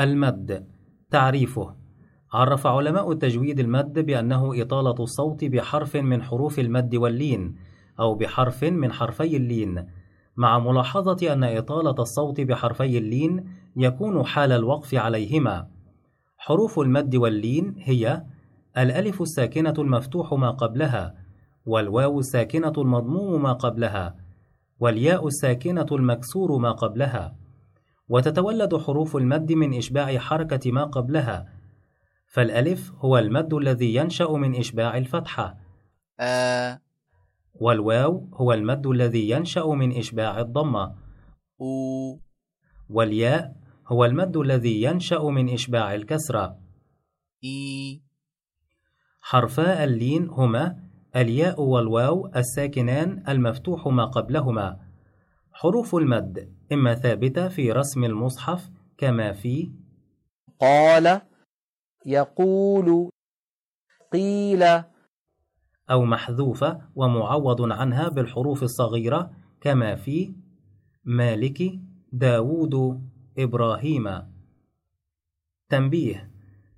المد تعريفه. عرف علماء التجويد المد بأنه إطالة الصوت بحرف من حروف المد واللين أو بحرف من حرفي اللين مع ملاحظة أن إطالة الصوت بحرفي اللين يكون حال الوقف عليهما. حروف المد واللين هي الألف الساكنة المفتوح ما قبلها والواو الساكنة المضموم ما قبلها والياء الساكنة المكسور ما قبلها. وتتولد حروف المد من إشباع حركة ما قبلها. فالألف هو المد الذي ينشأ من إشباع الفتحة. آ والواو هو المد الذي ينشأ من إشباع الضمة. أو. والياء هو المد الذي ينشأ من إشباع الكسرة. إي. حرفا اللين هما الياء والواو الساكنان المفتوح ما قبلهما. حروف المد إما ثابتة في رسم المصحف كما في قال يقول قيل. أو محذوفة ومعوض عنها بالحروف الصغيرة كما في مالك داوود إبراهيم. تنبيه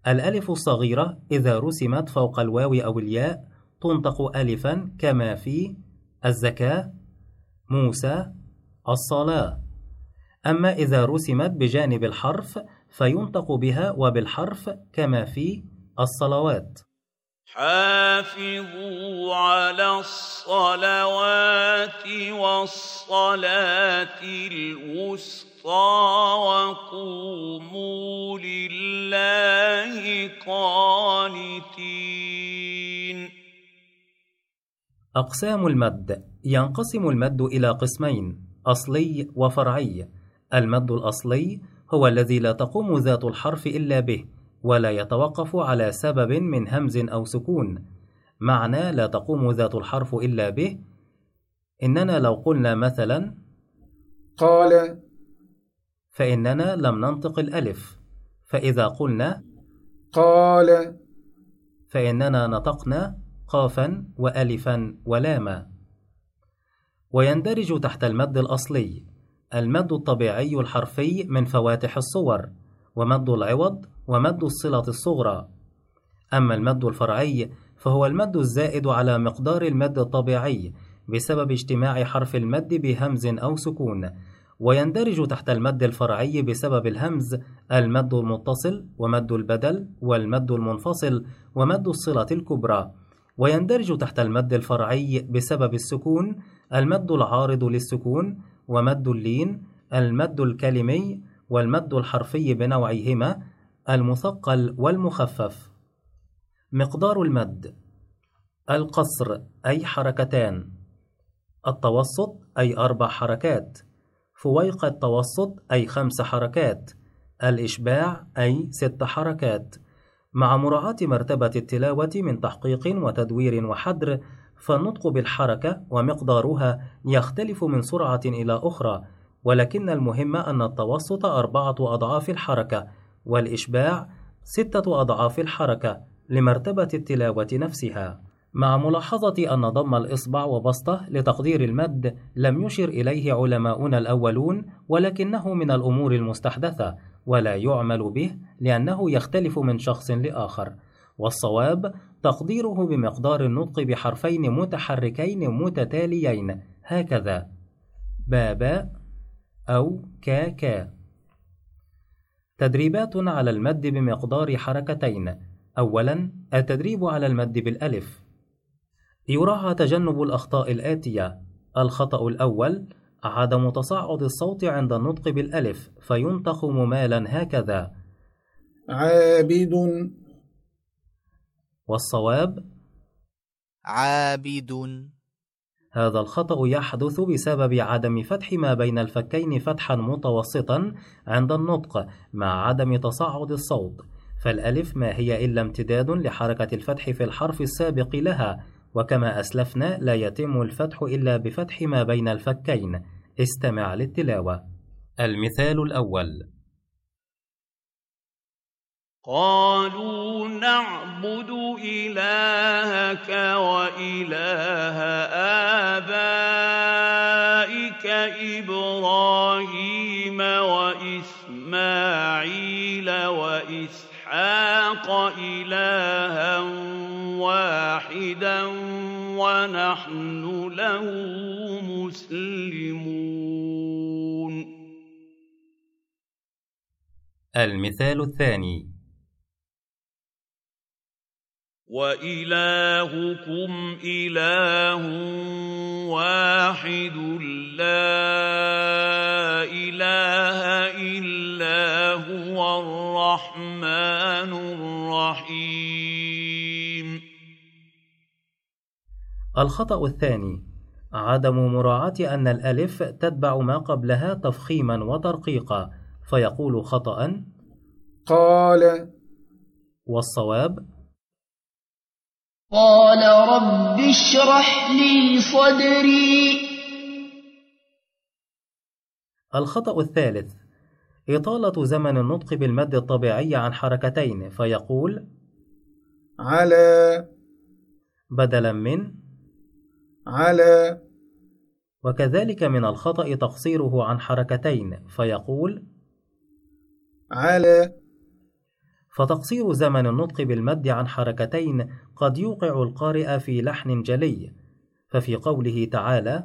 الألف الصغيرة إذا رسمت فوق الواو أو الياء تنطق ألفا كما في الزكاة موسى الصلاة. أما إذا رسمت بجانب الحرف فينطق بها وبالحرف كما في الصلوات. حافظوا على الصلوات والصلاة الوسطى وقوموا لله قانتين. أقسام المد. ينقسم المد إلى قسمين. أصلي وفرعي. المد الأصلي هو الذي لا تقوم ذات الحرف إلا به ولا يتوقف على سبب من همز أو سكون. معنى لا تقوم ذات الحرف إلا به إننا لو قلنا مثلا قال. فإننا لم ننطق الألف. فإذا قلنا قال. فإننا نطقنا قافا وألفا ولاما. ويندرج تحت المد الأصلي المد الطبيعي الحرفي من فواتح الصور ومد العوض ومد الصلة الصغرى. أما المد الفرعي فهو المد الزائد على مقدار المد الطبيعي بسبب اجتماع حرف المد بهمز أو سكون ويندرج تحت المد الفرعي بسبب الهمز المد المتصل ومد البدل والمد المنفصل ومد الصلة الكبرى. ويندرج تحت المد الفرعي بسبب السكون المد العارض للسكون ومد اللين المد الكلمي والمد الحرفي بنوعيهما المثقل والمخفف. مقدار المد القصر أي حركتان. التوسط أي أربع حركات. فويق التوسط أي خمس حركات. الإشباع أي ست حركات. مع مراعاة مرتبة التلاوة من تحقيق وتدوير وحدر فالنطق بالحركة ومقدارها يختلف من سرعة إلى أخرى ولكن المهم أن التوسط أربعة أضعاف الحركة والإشباع ستة أضعاف الحركة لمرتبة التلاوة نفسها. مع ملاحظة أن ضم الإصبع وبسطة لتقدير المد لم يشر إليه علماؤنا الأولون ولكنه من الأمور المستحدثة. ولا يعمل به لأنه يختلف من شخص لآخر. والصواب تقديره بمقدار النطق بحرفين متحركين متتاليين. هكذا. بابا أو كاكا تدريبات على المد بمقدار حركتين. أولا التدريب على المد بالألف. يراعى تجنب الأخطاء الآتية. الخطأ الأول عدم تصاعد الصوت عند النطق بالألف فينطق ممالا هكذا. عابد. والصواب؟ عابد. هذا الخطأ يحدث بسبب عدم فتح ما بين الفكين فتحا متوسطا عند النطق مع عدم تصاعد الصوت. فالألف ما هي إلا امتداد لحركة الفتح في الحرف السابق لها وكما أسلفنا لا يتم الفتح إلا بفتح ما بين الفكين. استمع للتلاوة. المثال الأول. قالوا نعبد إلهك وإله آبائك إبراهيم وإسماعيل وإسحاق إلها واحدا ونحن له مسلمون. المثال الثاني. وإلهكم إله واحد الخطأ الثاني عدم مراعاة أن الألف تتبع ما قبلها تفخيما وترقيقا فيقول خطأ قال والصواب قال رب اشرح لي صدري. الخطأ الثالث إطالة زمن النطق بالمد الطبيعي عن حركتين فيقول على بدلا من على وكذلك من الخطأ تقصيره عن حركتين فيقول على فتقصير زمن النطق بالمد عن حركتين قد يوقع القارئ في لحن جلي. ففي قوله تعالى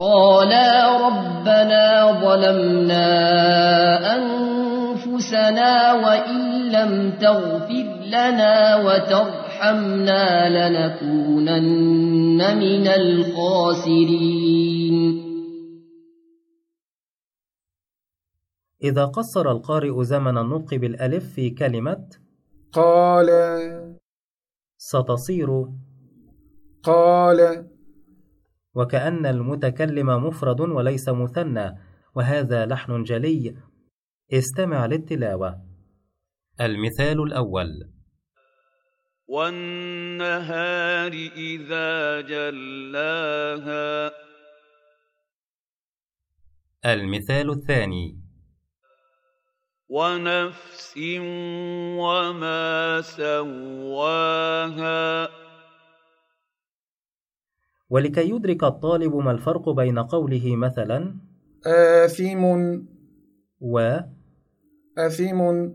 قالا ربنا ظلمنا أنفسنا وإن لم تغفر لنا وترحمنا لنكونن من الخاسرين. إذا قصر القارئ زمن النطق بالألف في كلمة قال ستصير قال وكأن المتكلم مفرد وليس مثنى وهذا لحن جلي. استمع للتلاوة. المثال الأول. والنهار إذا جلاها. المثال الثاني. ونفس وما سواها. ولكي يدرك الطالب ما الفرق بين قوله مثلا آثم و أثم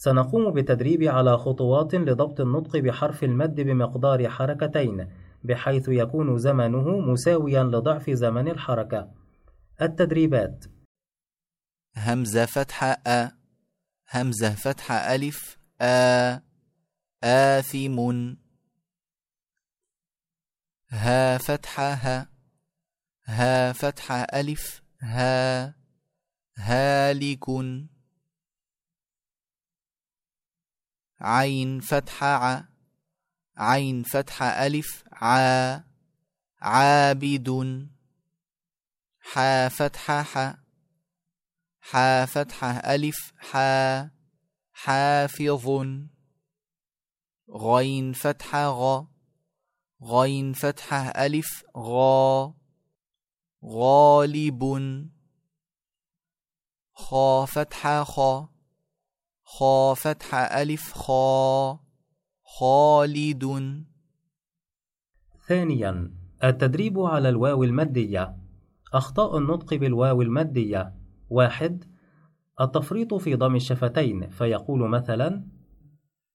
سنقوم بالتدريب على خطوات لضبط النطق بحرف المد بمقدار حركتين بحيث يكون زمنه مساويا لضعف زمن الحركة. التدريبات. همزة فتحة أ همزة فتحة ألف آ آثم ها فتحة ه ها فتحة ألف ها هالك. عين فتحة ع عين فتحة ألف عا عابد حا فتحة ح حا فتحة ألف حا حافظ غين فتحة غ غين فتحة ألف غا غالب خا فتحة خا. خا فتحة ألف خا. خالد. ثانيا التدريب على الواو المادية. أخطاء النطق بالواو المادية. واحد التفريط في ضم الشفتين فيقول مثلا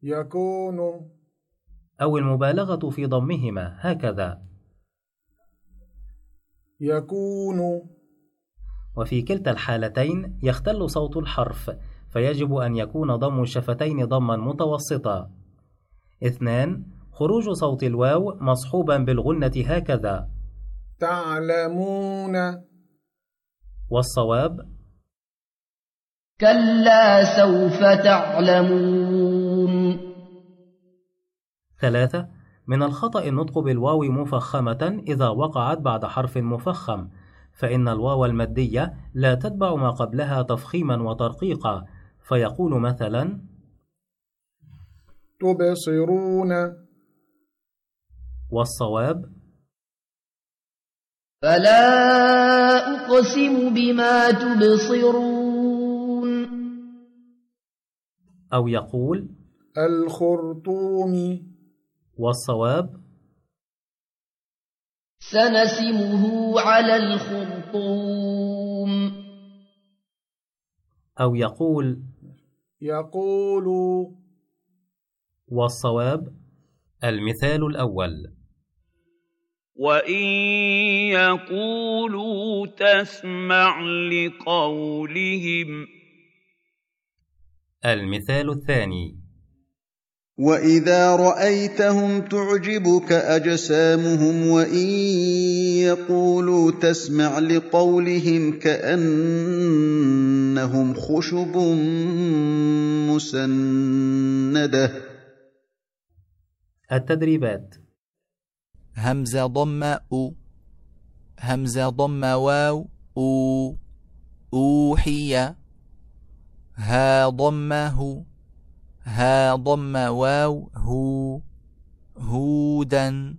يكون. أو المبالغة في ضمهما هكذا. يكون. وفي كلتا الحالتين يختل صوت الحرف. فيجب أن يكون ضم الشفتين ضما متوسطا. اثنان خروج صوت الواو مصحوبا بالغنة هكذا. تعلمون. والصواب؟ كلا سوف تعلمون. ثلاثة من الخطأ النطق بالواو مفخمة إذا وقعت بعد حرف مفخم فإن الواو المادية لا تتبع ما قبلها تفخيما وترقيقا. فيقول مثلا تبصرون. والصواب فلا أقسم بما تبصرون. أو يقول الخرطوم. والصواب سنسمه على الخرطوم. أو يقول يقول والصواب المثال الأول. وإن يقولوا تسمع لقولهم. المثال الثاني. واذا رايتهم تعجبك اجسامهم وان يقولوا تسمع لقولهم كانهم خشب مسنده. التدريبات. همزة ضم أو. همزة ضم واو أو. أوحي. ها ضمه. ها ضم واو هو هودا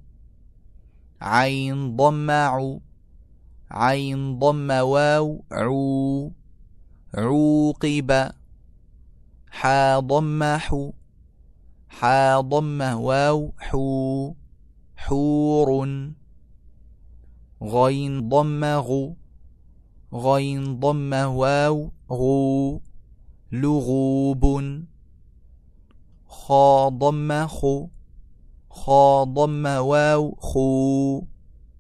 عين ضم عو عين ضم واو عو عوقب حا ضم حو حا ضم واو حو حور غين ضم غو غين ضم واو غو لغوب. خا ضم خو خا ضم واو خو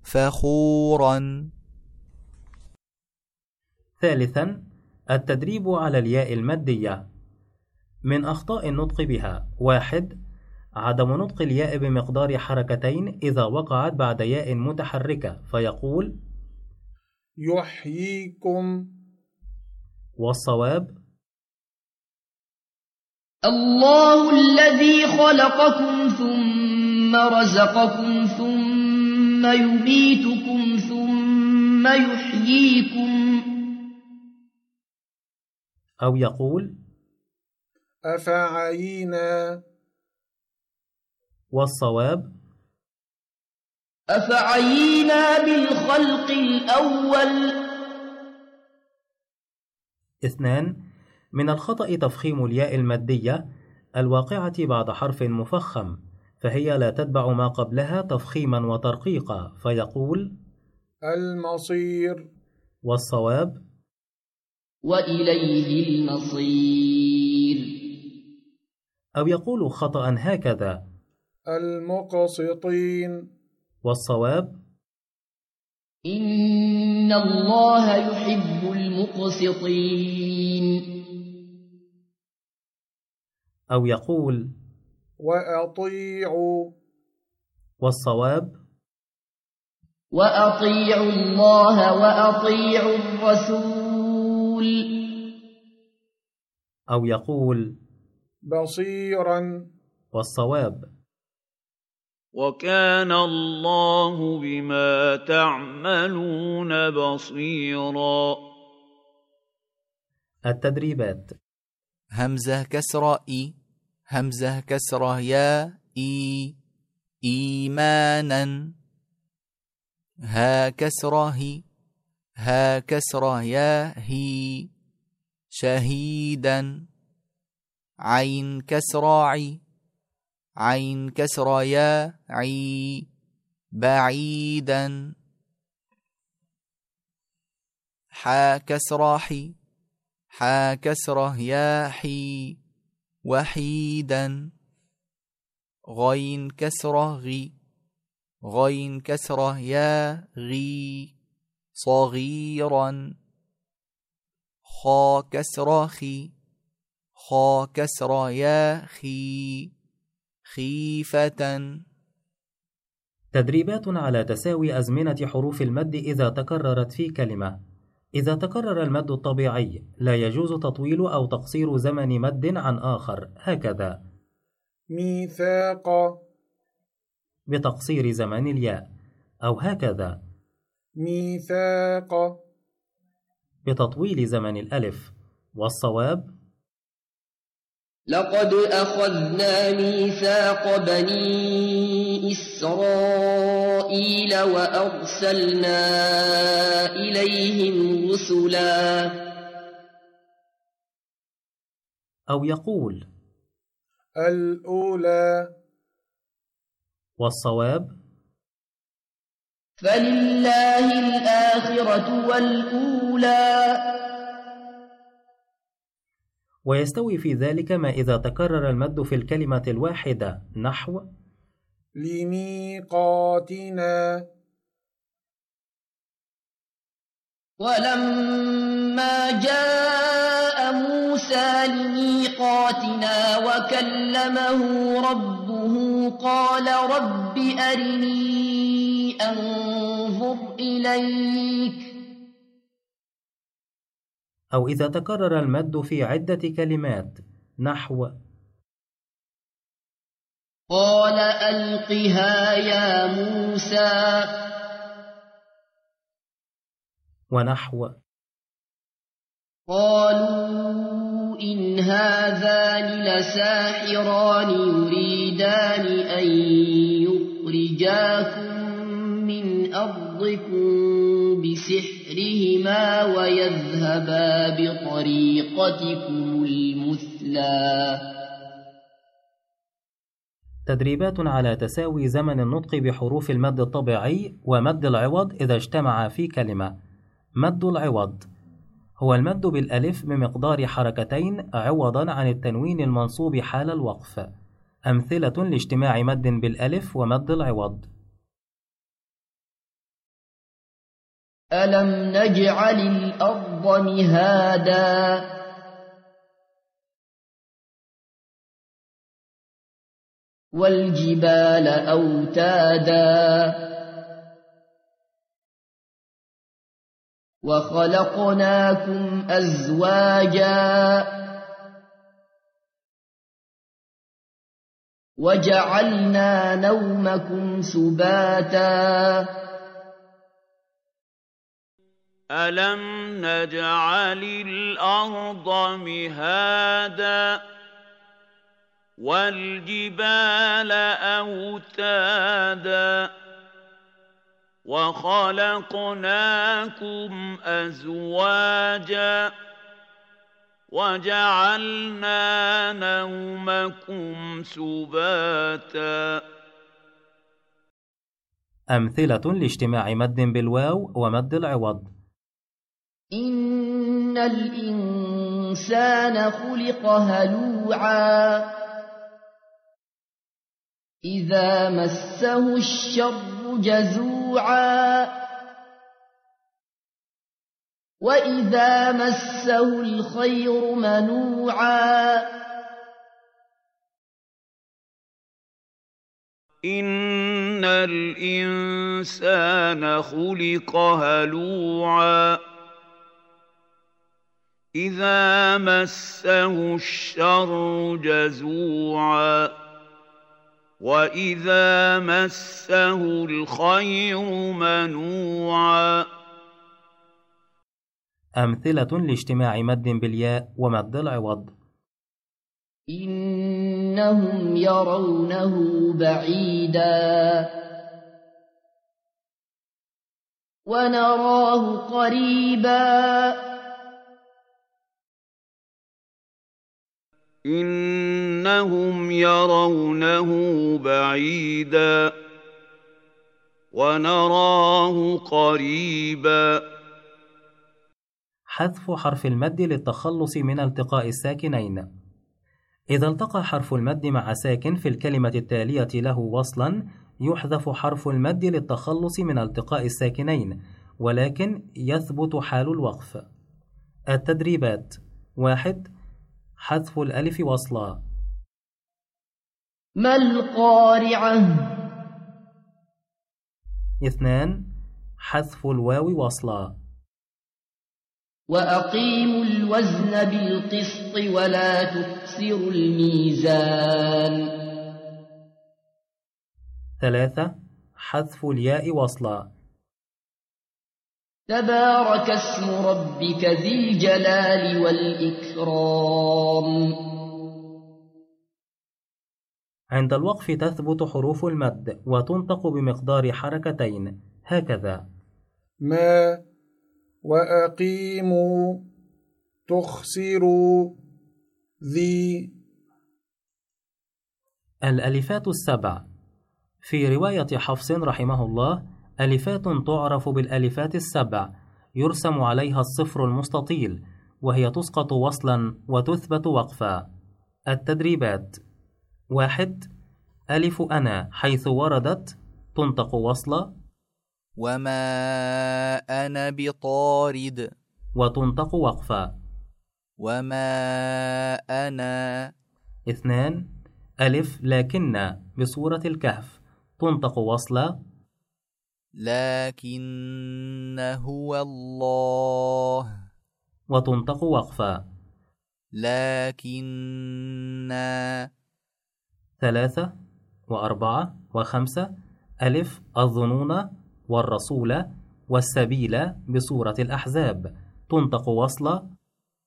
فخورا. ثالثا التدريب على الياء المادية. من أخطاء النطق بها واحد عدم نطق الياء بمقدار حركتين إذا وقعت بعد ياء متحركة فيقول يحييكم. والصواب الله الذي خلقكم ثم رزقكم ثم يميتكم ثم يحييكم. أو يقول أفعينا؟ والصواب أفعينا بالخلق الأول. اثنان من الخطأ تفخيم الياء المادية الواقعة بعد حرف مفخم فهي لا تتبع ما قبلها تفخيما وترقيقا فيقول المصير. والصواب وإليه المصير. أو يقول خطأ هكذا المقسطين. والصواب إن الله يحب المقسطين. أو يقول وأطيعوا. والصواب؟ وأطيعوا الله وأطيعوا الرسول. أو يقول بصيرا. والصواب؟ وكان الله بما تعملون بصيرا. التدريبات. همزة كسرة إي. همزة كسرة يا إي. إيمانا. ها كسرة هي. ها كسرة يا هي. شهيدا. عين كسرة عي. عين كسرة يا عي. بعيدا. حا كسرة حي. حا كسرة يا حي وحيدا. غين كسرة غي. غين كسرة يا غي. صغيرا. خا كسرة خي. خا كسرة يا خي. خيفة. تدريبات على تساوي أزمنة حروف المد إذا تكررت في كلمة. إذا تكرر المد الطبيعي لا يجوز تطويل أو تقصير زمن مد عن آخر. هكذا. ميثاق. بتقصير زمن الياء. أو هكذا. ميثاق. بتطويل زمن الألف. والصواب لقد أخذنا ميثاق بني إسرائيل وأرسلنا إليهم رسلا. أو يقول الأولى. والصواب؟ فلله الآخرة والأولى. ويستوي في ذلك ما إذا تكرر المد في الكلمة الواحدة نحو. لميقاتنا. ولما جاء موسى لميقاتنا وكلمه ربه قال رب أرني أنظر إليك. أو إذا تكرر المد في عدة كلمات نحو. قال ألقها يا موسى. ونحو. قالوا إن هذان لساحران يريدان أن يخرجاكم من أرضكم بسحرهما ويذهبا بطريقتكم المثلى. تدريبات على تساوي زمن النطق بحروف المد الطبيعي ومد العوض إذا اجتمعا في كلمة. مد العوض. هو المد بالألف بمقدار حركتين عوضا عن التنوين المنصوب حال الوقف. أمثلة لاجتماع مد بالألف ومد العوض. ألم نجعل الأرض مهادا والجبال أوتادا وخلقناكم أزواجا وجعلنا نومكم سباتا ألم نجعل الأرض مهادا والجبال أوتادا وخلقناكم أزواجا وجعلنا نومكم سباتا أمثلة لاجتماع مد بالواو ومد العوض. إن الإنسان خلق هلوعا إذا مسه الشر جزوعا وإذا مسه الخير منوعا إن الإنسان خلق هلوعا إذا مسه الشر جزوعا وإذا مسه الخير منوعا أمثلة لاجتماع مد بالياء ومد العوض. إنهم يرونه بعيدا ونراه قريبا إنهم يرونه بعيدا ونراه قريبا. حذف حرف المد للتخلص من التقاء الساكنين. إذا التقى حرف المد مع ساكن في الكلمة التالية له وصلا يحذف حرف المد للتخلص من التقاء الساكنين ولكن يثبت حال الوقف. التدريبات واحد حذف الألف وصلا. ما القارعة؟ اثنان حذف الواو وصلا. وأقيموا الوزن بالقسط ولا تكسروا الميزان. ثلاثة حذف الياء وصلا. تبارك اسم ربك ذي الجلال والإكرام. عند الوقف تثبت حروف المد وتنطق بمقدار حركتين. هكذا. ما وأقيموا تخسروا ذي. الألفات السبع. في رواية حفص رحمه الله ألفات تعرف بالألفات السبع يرسم عليها الصفر المستطيل وهي تسقط وصلا وتثبت وقفا. التدريبات. واحد ألف أنا حيث وردت تنطق وصلا وما أنا بطارد. وتنطق وقفا. وما أنا. اثنان ألف لكن بصورة الكهف تنطق وصلا لكن هو الله. وتنطق وقفا. لكن ثلاثة وأربعة وخمسة ألف الظنون والرسول والسبيل بصورة الأحزاب. تنطق وصلا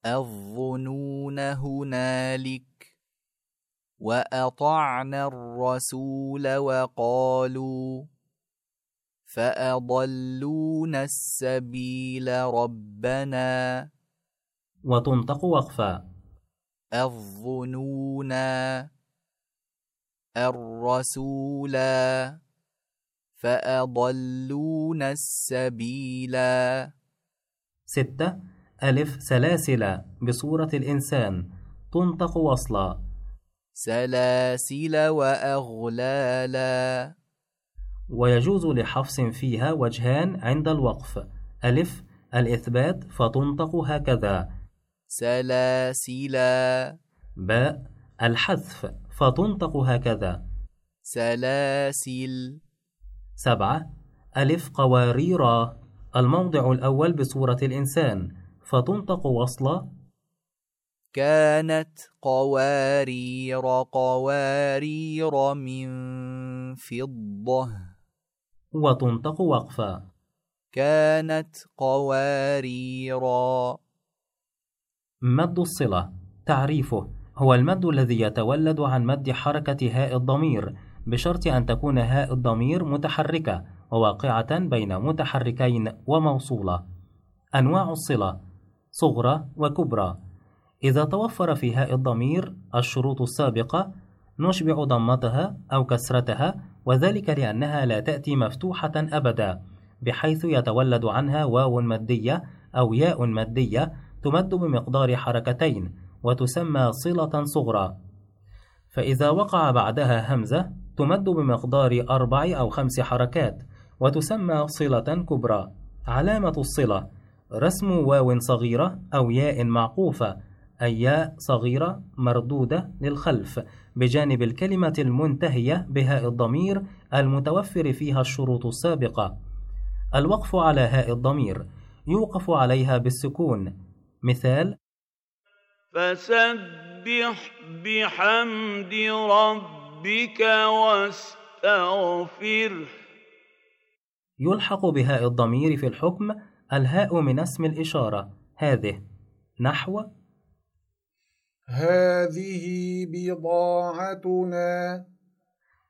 الظنون هنالك. وأطعنا الرسول وقالوا فأضلونا السبيل ربنا وتنطق وقفا الظنون الرسول فأضلونا السبيل ستة ألف سلاسل بصورة الإنسان تنطق وصلا. سلاسل وأغلالا ويجوز لحفص فيها وجهان عند الوقف. ألف الإثبات فتنطق هكذا. سلاسل باء الحذف فتنطق هكذا. سلاسل. سبعة ألف قوارير الموضع الأول بصورة الإنسان. فتنطق وصلا كانت قوارير قوارير من فضة. وتنطق وقفا. كانت قواريرا. مد الصلة. تعريفه. هو المد الذي يتولد عن مد حركة هاء الضمير بشرط أن تكون هاء الضمير متحركة وواقعة بين متحركين وموصولة. أنواع الصلة صغرى وكبرى. إذا توفر في هاء الضمير الشروط السابقة نشبع ضمتها أو كسرتها وذلك لأنها لا تأتي مفتوحة أبدا بحيث يتولد عنها واو مادية أو ياء مادية تمد بمقدار حركتين وتسمى صلة صغرى. فإذا وقع بعدها همزة تمد بمقدار أربع أو خمس حركات وتسمى صلة كبرى. علامة الصلة رسم واو صغيرة أو ياء معقوفة أي ياء صغيرة مردودة للخلف بجانب الكلمة المنتهية بهاء الضمير المتوفر فيها الشروط السابقة. الوقف على هاء الضمير يوقف عليها بالسكون. مثال فسبح بحمد ربك واستغفره يلحق بهاء الضمير في الحكم الهاء من اسم الإشارة هذه. نحو هذه بضاعتنا.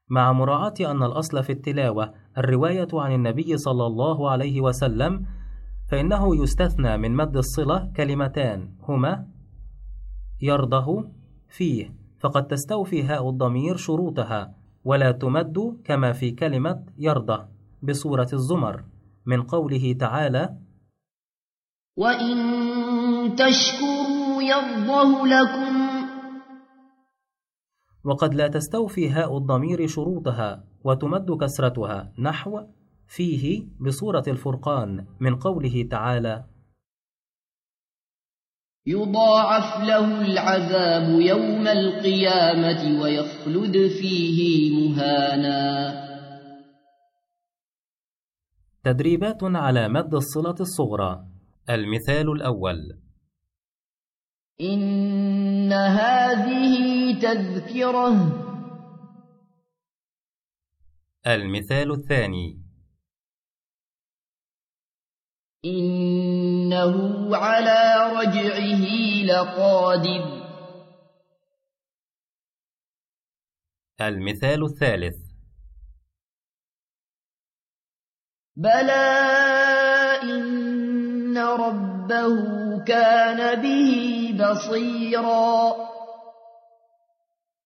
مع مراعاة أن الأصل في التلاوة الرواية عن النبي صلى الله عليه وسلم فإنه يستثنى من مد الصلة كلمتان هما يرضه فيه فقد تستوفي هاء الضمير شروطها ولا تمد كما في كلمة يرضى بصورة الزمر من قوله تعالى وإن تشكروا يرضه لكم وقد لا تستوفي هاء الضمير شروطها وتمد كسرتها نحو فيه بصورة الفرقان من قوله تعالى يضاعف له العذاب يوم القيامة ويخلد فيه مهانا. تدريبات على مد الصلة الصغرى. المثال الأول. إن هذه تذكرة. المثال الثاني. إنه على رجعه لقادر. المثال الثالث. بلى ربه كان به بصيرا